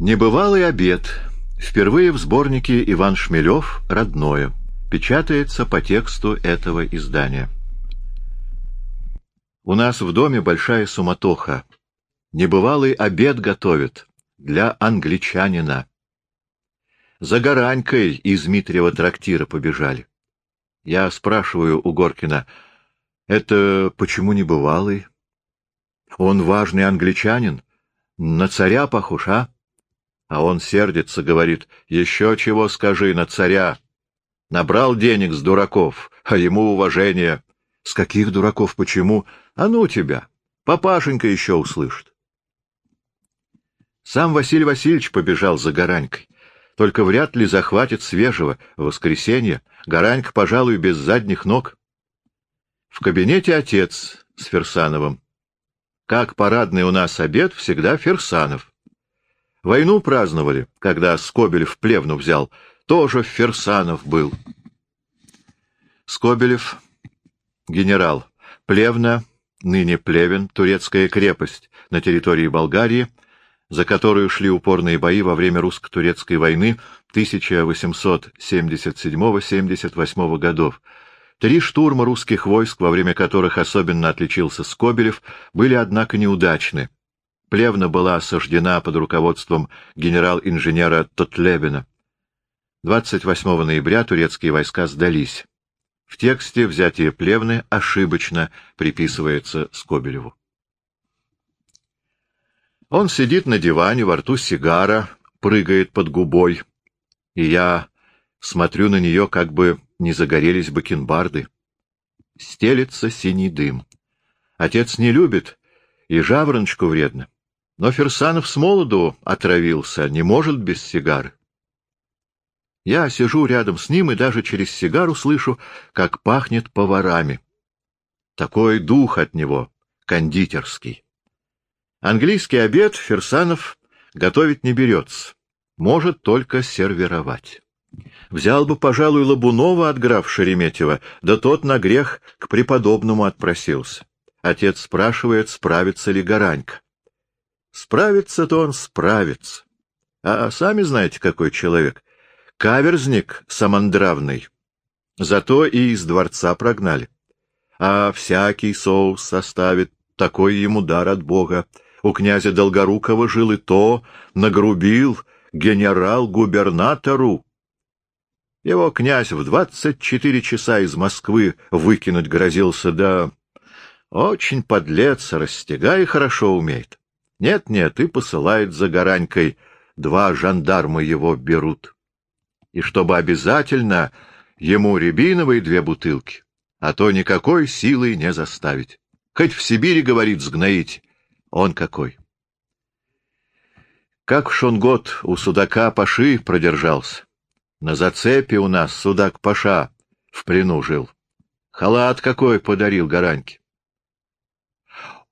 Небывалый обед. Впервые в сборнике Иван Шмелев «Родное». Печатается по тексту этого издания. У нас в доме большая суматоха. Небывалый обед готовят для англичанина. За Горанькой из Митрева трактира побежали. Я спрашиваю у Горкина, это почему небывалый? Он важный англичанин, на царя похож, а? А он сердится, говорит, еще чего скажи на царя. Набрал денег с дураков, а ему уважение. С каких дураков, почему? А ну тебя, папашенька еще услышит. Сам Василий Васильевич побежал за Горанькой. Только вряд ли захватит свежего в воскресенье. Горанька, пожалуй, без задних ног. В кабинете отец с Ферсановым. Как парадный у нас обед, всегда Ферсанов. Войну праздновали, когда Скобелев плевну взял. Тоже Ферсанов был. Скобелев, генерал. Плевна, ныне Плевен, турецкая крепость на территории Болгарии, за которую шли упорные бои во время русско-турецкой войны 1877-78 годов. Три штурма русских войск, во время которых особенно отличился Скобелев, были, однако, неудачны. Плевна была осаждена под руководством генерал-инженера Тотлебина. 28 ноября турецкие войска сдались. В тексте взятие Плевны ошибочно приписывается Скобелеву. Он сидит на диване, во рту сигара, прыгает под губой, и я смотрю на нее, как бы не загорелись бакенбарды. Стелится синий дым. Отец не любит, и жавороночку вредно. Но Ферсанов с молоду отравился, не может без сигары. Я сижу рядом с ним и даже через сигару слышу, как пахнет поварами. Такой дух от него, кондитерский. Английский обед Ферсанов готовить не берется, может только сервировать. Взял бы, пожалуй, Лобунова от граф Шереметьева, да тот на грех к преподобному отпросился. Отец спрашивает, справится ли Гаранька. Справится-то он справится. А сами знаете, какой человек. Каверзник самандравный. Зато и из дворца прогнали. А всякий соус составит, такой ему дар от Бога. У князя Долгорукова жил и то, нагрубил генерал-губернатору. Его князь в двадцать четыре часа из Москвы выкинуть грозился, да очень подлец, растягай хорошо умеет. Нет-нет, и посылает за Горанькой, два жандарма его берут. И чтобы обязательно ему рябиновые две бутылки, а то никакой силой не заставить. Хоть в Сибири, говорит, сгноить, он какой. Как в год у судака Паши продержался. На зацепе у нас судак Паша в плену жил. Халат какой подарил Гараньке.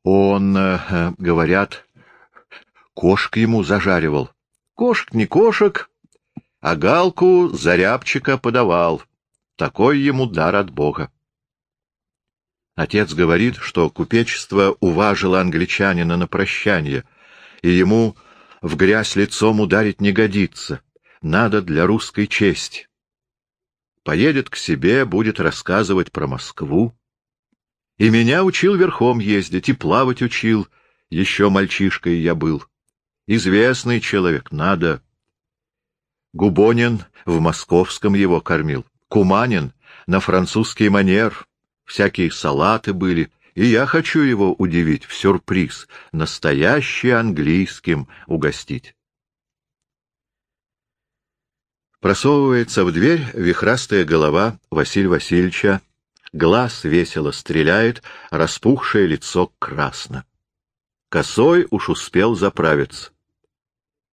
Он, э, говорят, кошек ему зажаривал. Кошек не кошек, а галку зарябчика подавал. Такой ему дар от Бога. Отец говорит, что купечество уважило англичанина на прощание, и ему в грязь лицом ударить не годится надо для русской чести. Поедет к себе, будет рассказывать про Москву. И меня учил верхом ездить, и плавать учил, еще мальчишкой я был. Известный человек, надо. Губонин в московском его кормил, Куманин на французский манер, всякие салаты были, и я хочу его удивить в сюрприз, настоящий английским угостить. Просовывается в дверь вихрастая голова Василия Васильевича, глаз весело стреляет, распухшее лицо красно. Косой уж успел заправиться.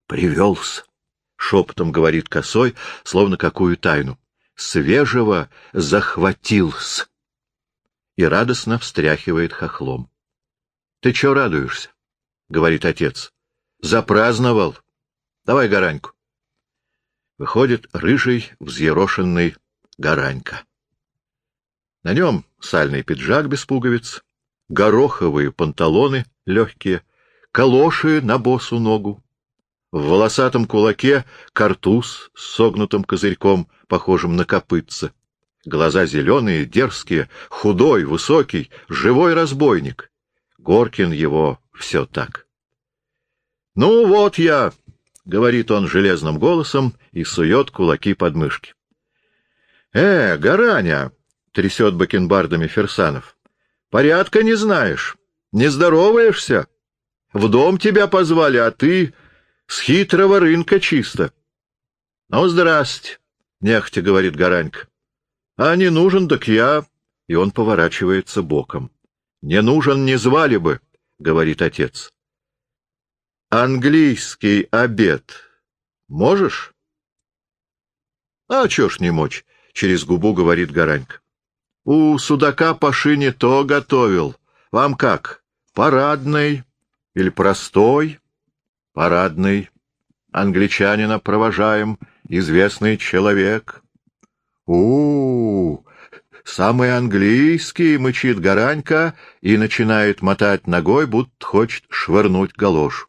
«Привелся», — шепотом говорит Косой, словно какую тайну. «Свежего захватился» и радостно встряхивает хохлом. — Ты чё радуешься? — говорит отец. — Запраздновал. Давай гораньку. Выходит рыжий, взъерошенный Гаранька. На нем сальный пиджак без пуговиц, гороховые панталоны легкие, калоши на босу ногу. В волосатом кулаке картуз с согнутым козырьком, похожим на копытце. Глаза зеленые, дерзкие, худой, высокий, живой разбойник. Горкин его все так. — Ну вот я, — говорит он железным голосом и сует кулаки под мышки. — Э, Гараня! — трясет бакенбардами Ферсанов. — Порядка не знаешь, не здороваешься. В дом тебя позвали, а ты с хитрого рынка чисто. — Ну, здрасте, — нехотя говорит Гаранька. — А не нужен, так я... И он поворачивается боком. — Не нужен, не звали бы, — говорит отец. — Английский обед можешь? — А чё ж не мочь, — через губу говорит Гаранька. — У судака по шине то готовил. Вам как, парадный или простой? — Парадный. Англичанина провожаем, известный человек. у у, самый английский, — мычит Гаранька и начинает мотать ногой, будто хочет швырнуть галошу.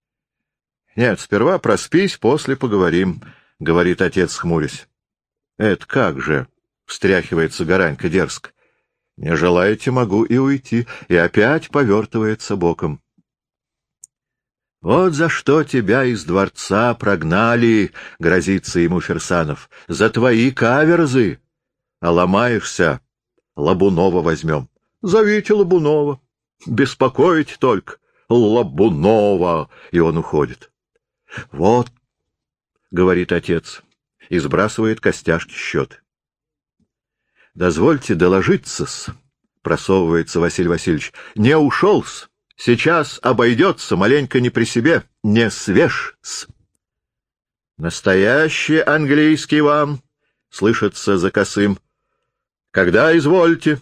— Нет, сперва проспись, после поговорим, — говорит отец, хмурясь. — Это как же? — встряхивается Гаранька дерзко. — Не желаете, могу и уйти, и опять повертывается боком. — Вот за что тебя из дворца прогнали, — грозится ему Ферсанов, — за твои каверзы. А ломаешься, Лабунова возьмем. Зовите Лабунова. Беспокоить только. Лабунова. И он уходит. — Вот, — говорит отец, и сбрасывает костяшки счет. — Дозвольте доложиться-с, — просовывается Василий Васильевич, — не ушел-с. Сейчас обойдется, маленько не при себе, не свеж-с. Настоящий английский вам, — слышится за косым. Когда извольте?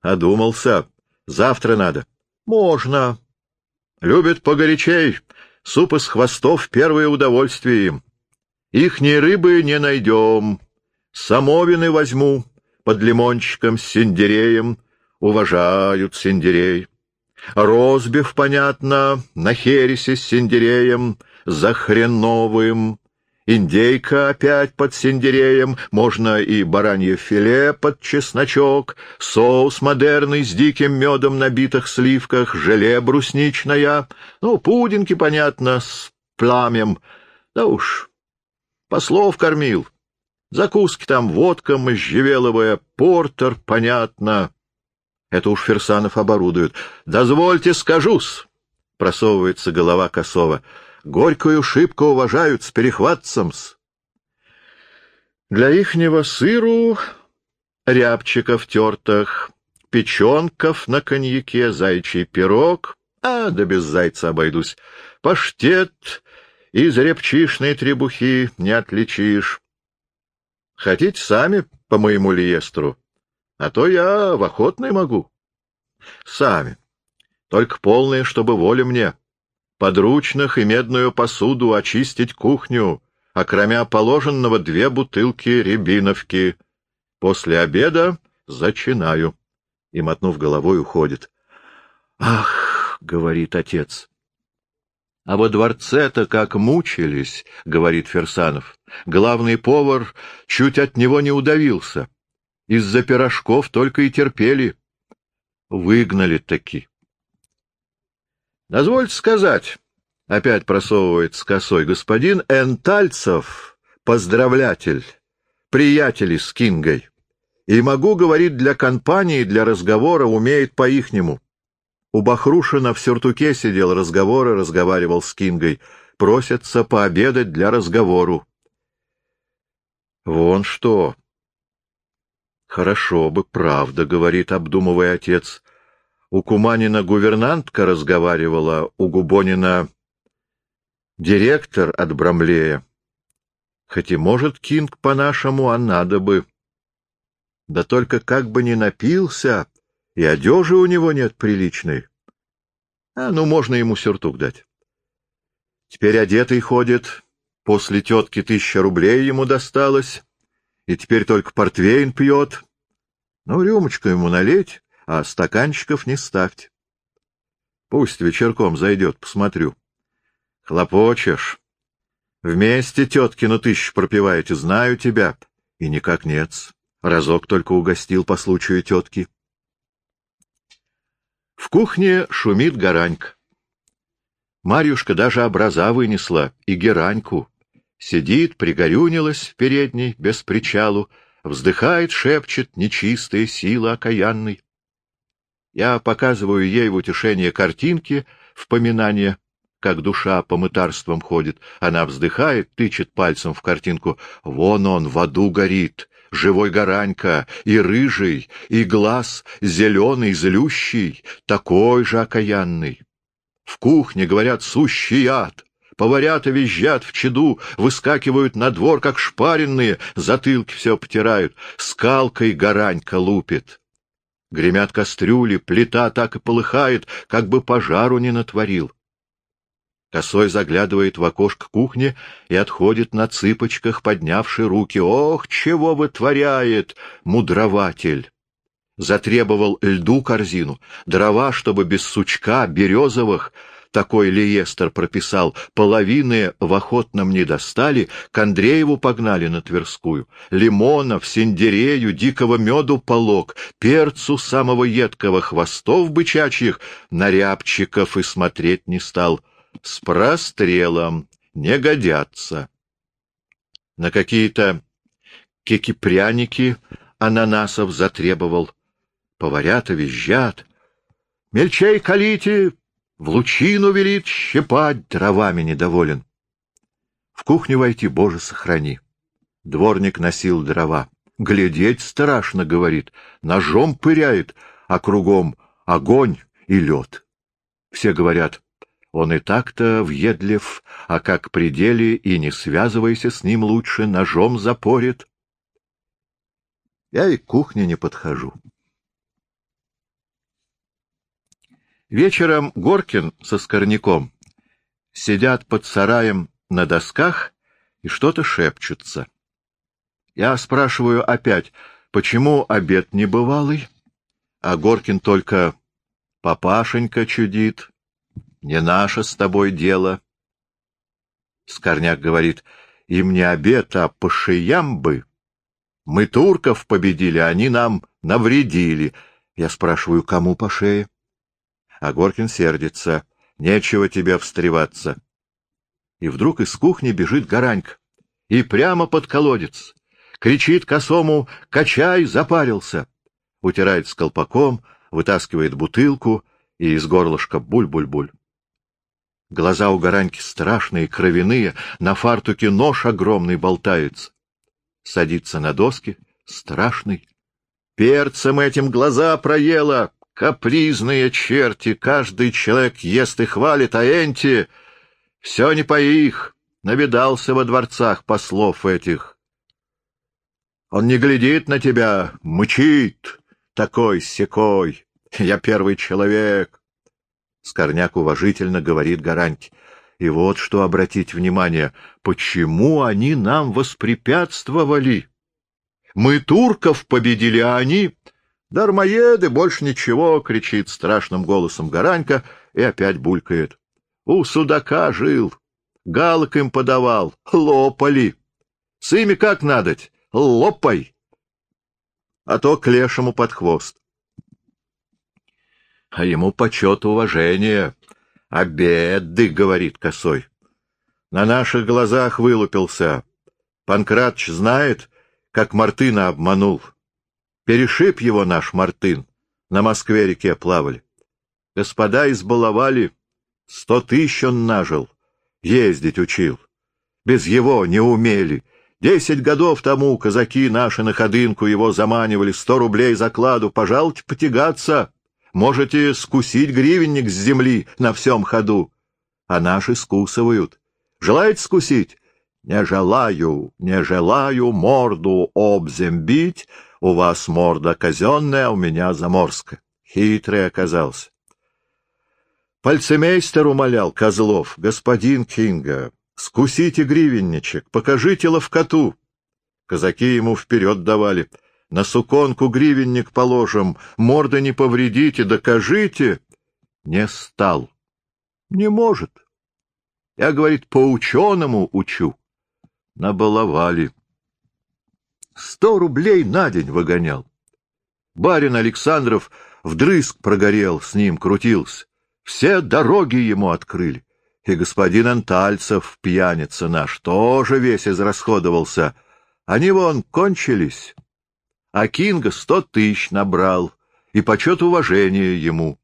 Одумался. Завтра надо. Можно. Любят погорячей. Суп из хвостов — первое удовольствие им. Ихней рыбы не найдем. Самовины возьму под лимончиком с синдереем. Уважают синдерей. Розбив, понятно, на хересе с синдереем, за хреновым. Индейка опять под синдереем, можно и баранье филе под чесночок, соус модерный с диким медом на битых сливках, желе брусничное, ну, пудинки, понятно, с пламем. Да уж, послов кормил. Закуски там водка можжевеловая, портер, понятно. Это уж Ферсанов оборудует. «Дозвольте, скажусь!» — просовывается голова Косова. «Горькую шибко уважают с перехватцем-с». Для ихнего сыру рябчиков тертых, печенков на коньяке, зайчий пирог, а да без зайца обойдусь, паштет из репчишной требухи не отличишь. Хотите сами по моему лиестру? А то я в охотной могу. Сами. Только полные, чтобы воля мне. Подручных и медную посуду очистить кухню, а кроме положенного две бутылки рябиновки. После обеда зачинаю. И, мотнув головой, уходит. — Ах, — говорит отец. — А во дворце-то как мучились, — говорит Ферсанов. Главный повар чуть от него не удавился. Из-за пирожков только и терпели. Выгнали таки. Дозвольте сказать, — опять просовывает с косой господин Энтальцев, поздравлятель, приятели с Кингой. И могу говорить для компании, для разговора, умеет по-ихнему. У Бахрушина в сюртуке сидел разговоры, разговаривал с Кингой. Просятся пообедать для разговору. Вон что, Хорошо бы, правда, — говорит, обдумывая отец. У Куманина гувернантка разговаривала, у Губонина директор от Брамлея. Хоть и может Кинг по-нашему, а надо бы. Да только как бы не напился, и одежи у него нет приличной. А ну, можно ему сюртук дать. Теперь одетый ходит, после тетки тысяча рублей ему досталось и теперь только портвейн пьет. Ну, рюмочку ему налить, а стаканчиков не ставьте. Пусть вечерком зайдет, посмотрю. Хлопочешь. Вместе теткину тысячу пропиваете, знаю тебя. И никак нет. Разок только угостил по случаю тетки. В кухне шумит горанька. Марьюшка даже образа вынесла и гераньку. Сидит, пригорюнилась в передней, без причалу, вздыхает, шепчет нечистая сила окаянной. Я показываю ей в утешение картинки, в как душа по мытарствам ходит. Она вздыхает, тычет пальцем в картинку. Вон он в аду горит, живой горанька, и рыжий, и глаз зеленый, злющий, такой же окаянный. В кухне, говорят, сущий ад. Поварята визжат в чаду, выскакивают на двор, как шпаренные, затылки все потирают, скалкой горанька лупит. Гремят кастрюли, плита так и полыхает, как бы пожару не натворил. Косой заглядывает в окошко кухни и отходит на цыпочках, поднявши руки. «Ох, чего вытворяет мудрователь!» Затребовал льду корзину, дрова, чтобы без сучка, березовых, такой Лиестер прописал, половины в охотном не достали, к Андрееву погнали на Тверскую, лимонов, синдерею, дикого меду полог, перцу самого едкого, хвостов бычачьих, нарябчиков и смотреть не стал — с прострелом, не годятся. На какие-то кекипряники ананасов затребовал. Поварята визжат. Мельчей калите, в лучину велит щипать, дровами недоволен. В кухню войти, Боже, сохрани. Дворник носил дрова. Глядеть страшно, говорит, ножом пыряет, а кругом огонь и лед. Все говорят, он и так-то въедлив, а как при деле и не связывайся с ним лучше, ножом запорит. Я и к кухне не подхожу. Вечером Горкин со Скорняком сидят под сараем на досках и что-то шепчутся. Я спрашиваю опять, почему обед небывалый? А Горкин только «папашенька чудит», не наше с тобой дело. Скорняк говорит, им не обед, а по шеям бы. Мы турков победили, они нам навредили. Я спрашиваю, кому по шее? А Горкин сердится. Нечего тебе встреваться. И вдруг из кухни бежит Гаранька. И прямо под колодец. Кричит косому «Качай!» запарился. Утирает с колпаком, вытаскивает бутылку и из горлышка буль-буль-буль. Глаза у Гараньки страшные, кровяные, на фартуке нож огромный болтается. Садится на доски, страшный. Перцем этим глаза проела, капризные черти, каждый человек ест и хвалит, а энти все не по их, навидался во дворцах послов этих. Он не глядит на тебя, мычит, такой-сякой, я первый человек. Скорняк уважительно говорит Гараньке. И вот что обратить внимание, почему они нам воспрепятствовали? Мы турков победили, а они... Дармоеды, больше ничего, кричит страшным голосом Гаранька и опять булькает. У судака жил, галок им подавал, лопали. С ими как надоть, лопай, а то к лешему под хвост а ему почет уважение. Обеды, — говорит косой. На наших глазах вылупился. Панкратч знает, как Мартына обманул. Перешиб его наш Мартын. На Москве-реке плавали. Господа избаловали. Сто тысяч он нажил. Ездить учил. Без его не умели. Десять годов тому казаки наши на ходынку его заманивали, сто рублей закладу, пожалуйте потягаться. Можете скусить гривенник с земли на всем ходу. А наши скусывают. Желаете скусить? Не желаю, не желаю морду обзем бить. У вас морда казенная, у меня заморская. Хитрый оказался. Пальцемейстер умолял Козлов, господин Кинга, скусите гривенничек, покажите ловкоту. Казаки ему вперед давали — на суконку гривенник положим, морды не повредите, докажите. Не стал. Не может. Я, говорит, по-ученому учу. Набаловали. Сто рублей на день выгонял. Барин Александров вдрызг прогорел, с ним крутился. Все дороги ему открыли. И господин Антальцев, пьяница наш, тоже весь израсходовался. Они вон кончились. А Кинга сто тысяч набрал, и почет уважения ему.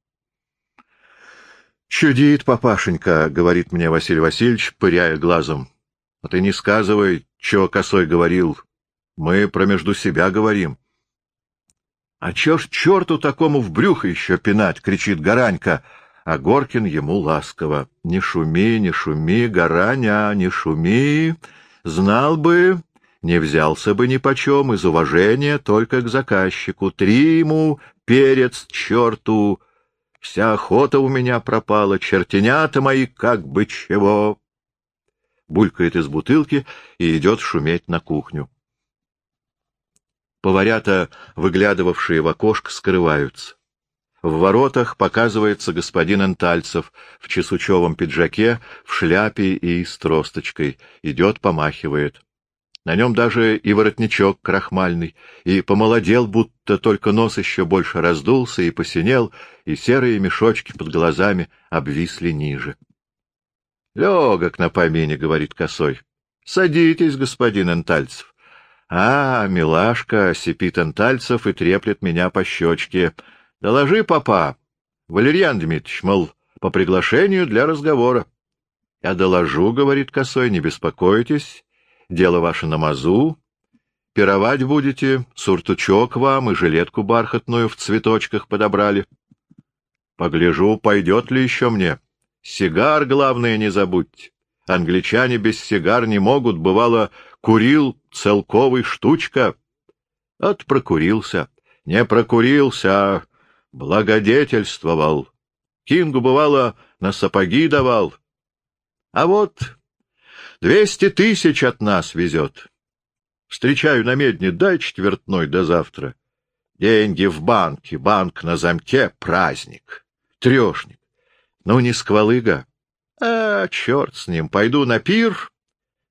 «Чудит, папашенька», — говорит мне Василий Васильевич, пыряя глазом. «А ты не сказывай, чего косой говорил. Мы про между себя говорим». «А чё ж черту такому в брюхо еще пинать?» — кричит Гаранька, а Горкин ему ласково. «Не шуми, не шуми, Гараня, не шуми. Знал бы, не взялся бы ни почем из уважения только к заказчику. Три ему перец черту!» Вся охота у меня пропала, чертенята мои как бы чего. Булькает из бутылки и идет шуметь на кухню. Поварята, выглядывавшие в окошко, скрываются. В воротах показывается господин Антальцев в чесучевом пиджаке, в шляпе и с тросточкой. Идет, помахивает. На нем даже и воротничок крахмальный, и помолодел, будто только нос еще больше раздулся и посинел, и серые мешочки под глазами обвисли ниже. — Легок на помине, — говорит косой. — Садитесь, господин Антальцев. — А, милашка, — сипит Антальцев и треплет меня по щечке. — Доложи, папа, Валерьян Дмитриевич, мол, по приглашению для разговора. — Я доложу, — говорит косой, — не беспокойтесь дело ваше на мазу. Пировать будете, суртучок вам и жилетку бархатную в цветочках подобрали. Погляжу, пойдет ли еще мне. Сигар, главное, не забудьте. Англичане без сигар не могут, бывало, курил целковый штучка. От прокурился. Не прокурился, а благодетельствовал. Кингу, бывало, на сапоги давал. А вот Двести тысяч от нас везет. Встречаю на медне, дай четвертной до завтра. Деньги в банке, банк на замке, праздник. Трешник. Ну, не сквалыга. А, черт с ним, пойду на пир,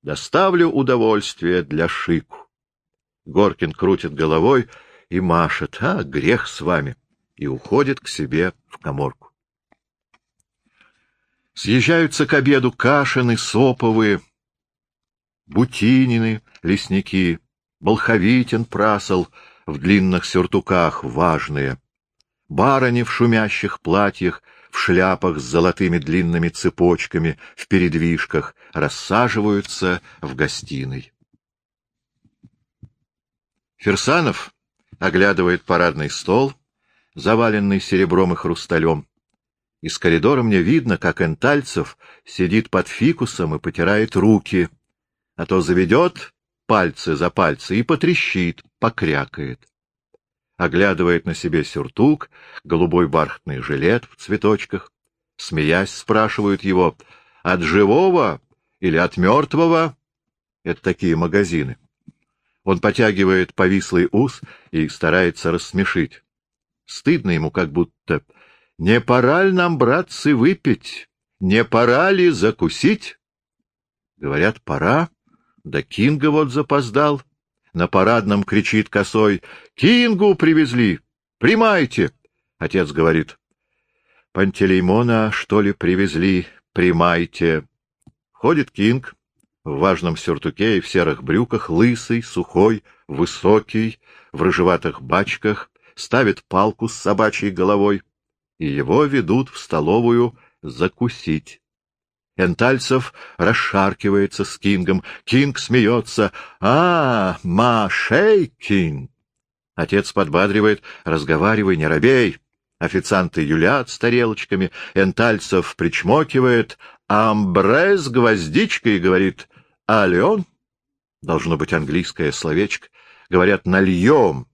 доставлю удовольствие для Шику. Горкин крутит головой и машет. А, грех с вами. И уходит к себе в коморку. Съезжаются к обеду Кашины, Соповые, Бутинины, лесники, Болховитин прасол в длинных сюртуках важные, барыни в шумящих платьях, в шляпах с золотыми длинными цепочками, в передвижках, рассаживаются в гостиной. Ферсанов оглядывает парадный стол, заваленный серебром и хрусталем. Из коридора мне видно, как Энтальцев сидит под фикусом и потирает руки, а то заведет пальцы за пальцы и потрещит, покрякает. Оглядывает на себе сюртук, голубой бархатный жилет в цветочках. Смеясь, спрашивают его, от живого или от мертвого? Это такие магазины. Он потягивает повислый ус и старается рассмешить. Стыдно ему как будто. Не пора ли нам, братцы, выпить? Не пора ли закусить? Говорят, пора. Да Кинга вот запоздал. На парадном кричит косой. «Кингу привезли! Примайте!» Отец говорит. «Пантелеймона, что ли, привезли? Примайте!» Ходит Кинг в важном сюртуке и в серых брюках, лысый, сухой, высокий, в рыжеватых бачках, ставит палку с собачьей головой, и его ведут в столовую закусить. Энтальцев расшаркивается с Кингом. Кинг смеется. «А, Машей Кинг!» Отец подбадривает. «Разговаривай, не робей!» Официанты юлят с тарелочками. Энтальцев причмокивает. «Амбре с гвоздичкой!» — говорит. «А Леон?» Должно быть английское словечко. Говорят «нальем».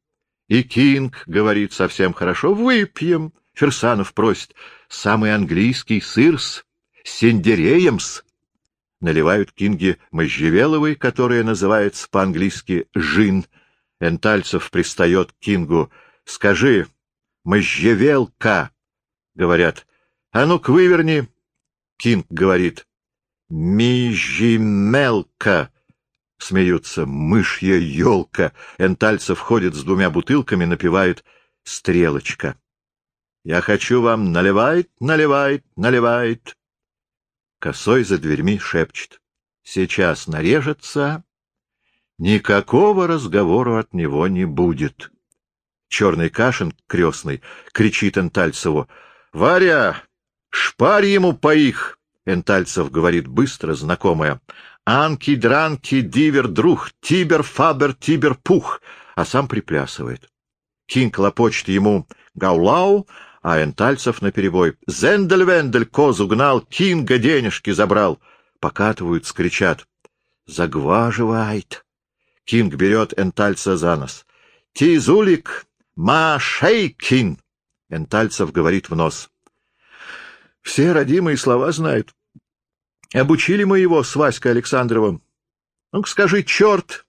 И Кинг говорит совсем хорошо. «Выпьем!» Ферсанов просит. «Самый английский сырс!» Сендереемс. Наливают кинги можжевеловой, которая называется по-английски «жин». Энтальцев пристает к кингу. «Скажи, можжевелка!» Говорят. «А ну-ка, выверни!» Кинг говорит. Мижимелка. Смеются. Мышья елка. Энтальцев ходит с двумя бутылками, напевает «Стрелочка». Я хочу вам наливает, наливает, наливает. Косой за дверьми шепчет. Сейчас нарежется. Никакого разговора от него не будет. Черный Кашин, крестный, кричит Энтальцеву. — Варя, шпарь ему по их! Энтальцев говорит быстро, знакомая. «Анки, дранки, дивер, друг, тибер, фабер, тибер, пух!» А сам приплясывает. Кинг лопочет ему «Гаулау», а Энтальцев наперебой «Зендель-вендель, козу гнал, Кинга денежки забрал!» Покатывают, скричат «Загваживает!» Кинг берет Энтальца за нос. «Тизулик, ма шейкин!» Энтальцев говорит в нос. Все родимые слова знают. Обучили мы его с Васькой Александровым. Ну-ка скажи «черт».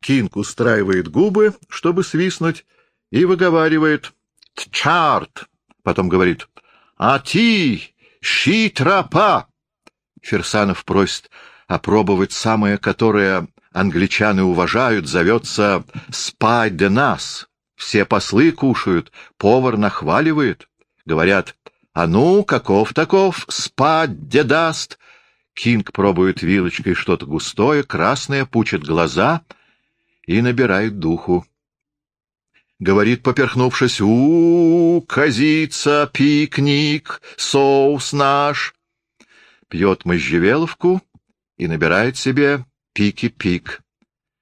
Кинг устраивает губы, чтобы свистнуть, и выговаривает «тчарт». Потом говорит «А ти, щи-тропа». Ферсанов просит опробовать самое, которое англичаны уважают, зовется «спать де нас». Все послы кушают, повар нахваливает. Говорят «А ну, каков таков, спать где даст?» Кинг пробует вилочкой что-то густое, красное, пучит глаза и набирает духу. Говорит, поперхнувшись, у, -у, -у козица, пикник, соус наш. Пьет можжевеловку и набирает себе пики-пик.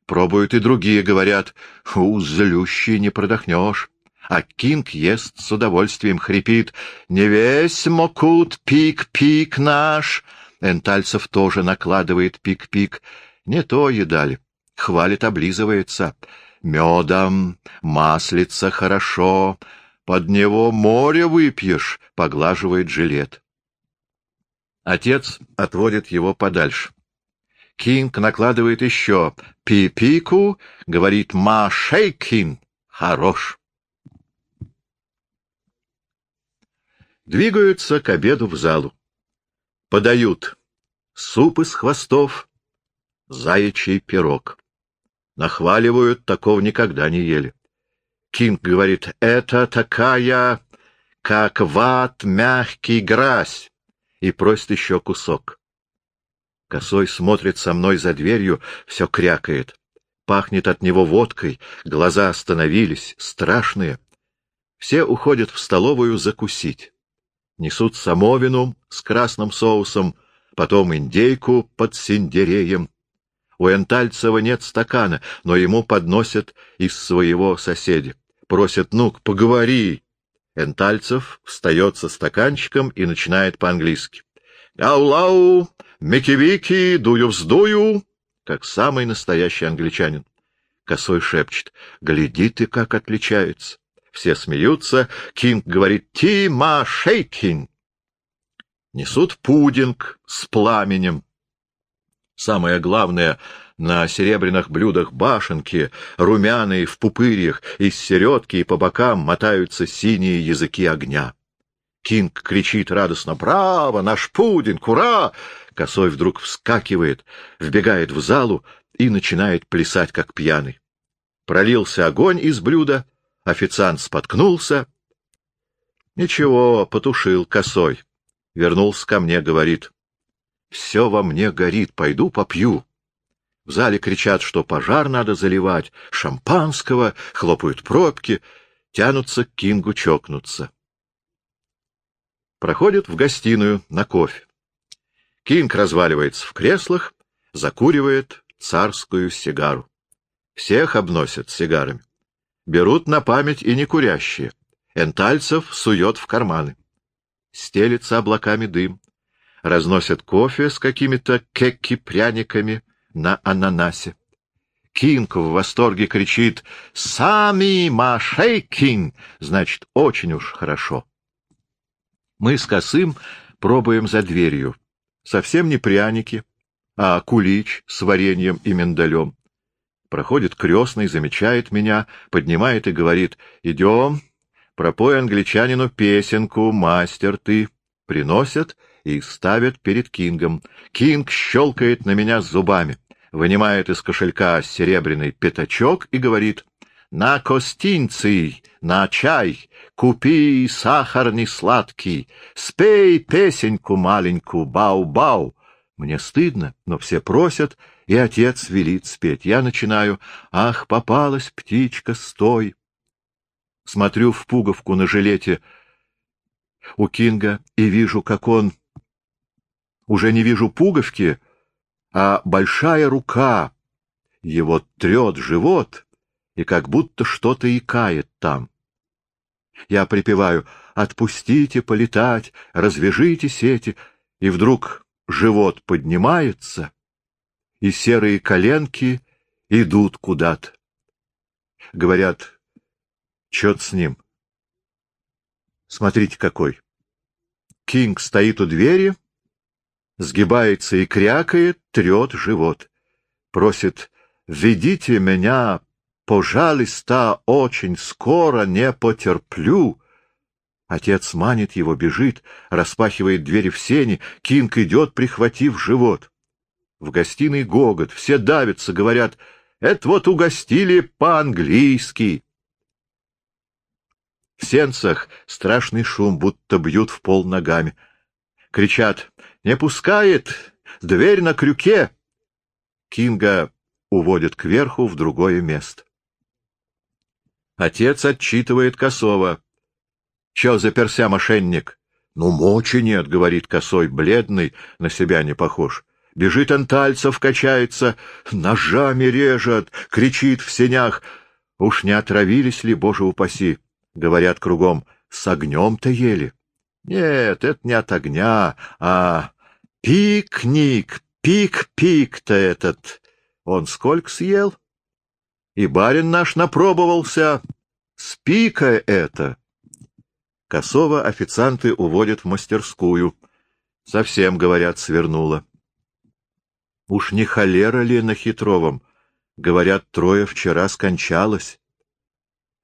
Пробуют и другие, говорят, у, злющий не продохнешь а Кинг ест с удовольствием, хрипит «Не весь мокут пик-пик наш!» Энтальцев тоже накладывает пик-пик. Не то едали. Хвалит, облизывается. Медом, маслица хорошо. Под него море выпьешь, поглаживает жилет. Отец отводит его подальше. Кинг накладывает еще пи-пику, говорит «Ма шейкин, хорош». Двигаются к обеду в залу. Подают суп из хвостов, заячий пирог. Нахваливают, такого никогда не ели. Кинг говорит, это такая, как ват, мягкий гразь, и просит еще кусок. Косой смотрит со мной за дверью, все крякает. Пахнет от него водкой, глаза остановились, страшные. Все уходят в столовую закусить несут самовину с красным соусом, потом индейку под синдереем. У Энтальцева нет стакана, но ему подносят из своего соседа. Просят, ну поговори. Энтальцев встает со стаканчиком и начинает по-английски. «Ау-лау, мики-вики, дую-вздую», как самый настоящий англичанин. Косой шепчет, «Гляди ты, как отличается». Все смеются. Кинг говорит «Тима Шейкин». Несут пудинг с пламенем. Самое главное — на серебряных блюдах башенки, румяные в пупырьях, из середки и по бокам мотаются синие языки огня. Кинг кричит радостно «Браво! Наш пудинг! Ура!» Косой вдруг вскакивает, вбегает в залу и начинает плясать, как пьяный. Пролился огонь из блюда, Официант споткнулся. Ничего, потушил косой. Вернулся ко мне, говорит. Все во мне горит, пойду попью. В зале кричат, что пожар надо заливать, шампанского, хлопают пробки, тянутся к Кингу чокнуться. Проходят в гостиную на кофе. Кинг разваливается в креслах, закуривает царскую сигару. Всех обносят сигарами. Берут на память и некурящие. Энтальцев сует в карманы. Стелится облаками дым. Разносят кофе с какими-то кекки-пряниками на ананасе. Кинг в восторге кричит «Сами Машейкин!» Значит, очень уж хорошо. Мы с Косым пробуем за дверью. Совсем не пряники, а кулич с вареньем и миндалем. Проходит крестный, замечает меня, поднимает и говорит, «Идем, пропой англичанину песенку, мастер ты». Приносят, и ставят перед Кингом. Кинг щелкает на меня зубами, вынимает из кошелька серебряный пятачок и говорит «На костинцы, на чай, купи сахар не сладкий, спей песенку маленькую, бау-бау». Мне стыдно, но все просят, и отец велит спеть. Я начинаю «Ах, попалась птичка, стой!» Смотрю в пуговку на жилете у Кинга и вижу, как он... Уже не вижу пуговки, а большая рука его трет живот, и как будто что-то икает там. Я припеваю «Отпустите полетать, развяжите сети», и вдруг живот поднимается, и серые коленки идут куда-то. Говорят, чё с ним? Смотрите какой. Кинг стоит у двери, сгибается и крякает, трет живот. Просит, «Ведите меня, пожалуйста, очень скоро, не потерплю». Отец манит его, бежит, распахивает двери в сени, Кинг идет, прихватив живот. В гостиной гогот, все давятся, говорят, «Это вот угостили по-английски». В сенцах страшный шум, будто бьют в пол ногами. Кричат «Не пускает! Дверь на крюке!» Кинга уводят кверху в другое место. Отец отчитывает Косова. «Чё заперся, мошенник?» «Ну, мочи нет», — говорит Косой, бледный, на себя не похож. Бежит Антальцев, качается, ножами режет, кричит в сенях. Уж не отравились ли, боже упаси? Говорят кругом, с огнем-то ели. Нет, это не от огня, а пикник, пик-пик-то этот. Он сколько съел? И барин наш напробовался. Спика это. Косово официанты уводят в мастерскую. Совсем, говорят, свернула. Уж не холера ли на Хитровом? Говорят, трое вчера скончалось.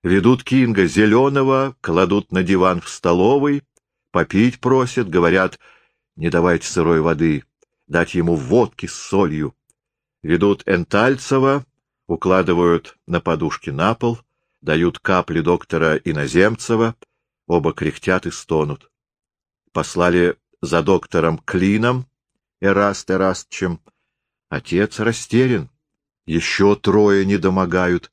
Ведут Кинга зеленого, кладут на диван в столовой, попить просят, говорят, не давайте сырой воды, дать ему водки с солью. Ведут Энтальцева, укладывают на подушки на пол, дают капли доктора Иноземцева, оба кряхтят и стонут. Послали за доктором Клином, Эраст Эрастчем. Отец растерян, еще трое не домогают.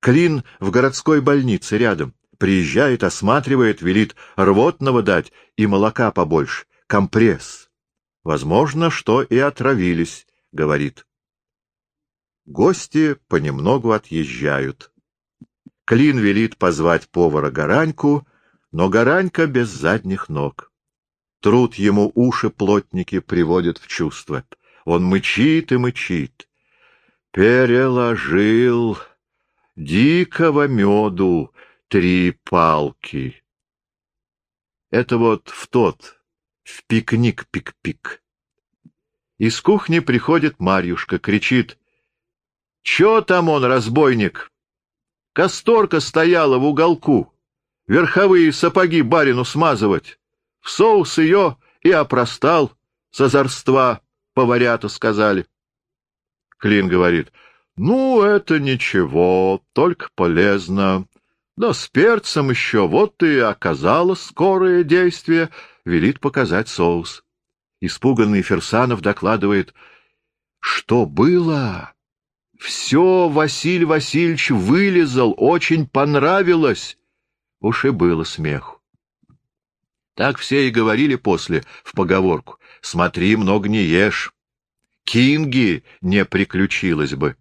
Клин в городской больнице рядом. Приезжает, осматривает, велит рвотного дать и молока побольше, компресс. Возможно, что и отравились, говорит. Гости понемногу отъезжают. Клин велит позвать повара Гараньку, но Гаранька без задних ног. Труд ему уши плотники приводят в чувство. Он мычит и мычит. Переложил дикого меду три палки. Это вот в тот, в пикник-пик-пик. Из кухни приходит Марьюшка, кричит. — Чё там он, разбойник? Касторка стояла в уголку. Верховые сапоги барину смазывать. В соус ее и опростал. С озорства поварята сказали. Клин говорит — ну, это ничего, только полезно. Да с перцем еще, вот и оказалось скорое действие, велит показать соус. Испуганный Ферсанов докладывает, что было? Все Василий Васильевич вылезал, очень понравилось. Уж и было смеху. Так все и говорили после, в поговорку. Смотри, много не ешь. Кинги не приключилось бы.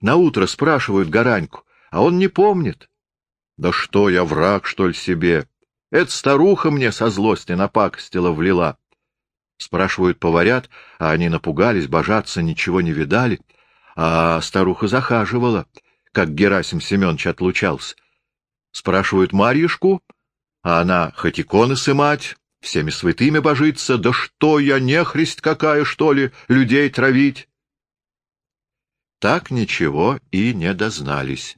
На утро спрашивают Гараньку, а он не помнит. Да что я, враг, что ли, себе? Эта старуха мне со злости напакостила влила. Спрашивают поварят, а они напугались, божаться, ничего не видали. А старуха захаживала, как Герасим Семенович отлучался. Спрашивают Марьюшку, а она хоть иконы сымать, всеми святыми божиться, да что я, нехрист какая, что ли, людей травить? так ничего и не дознались.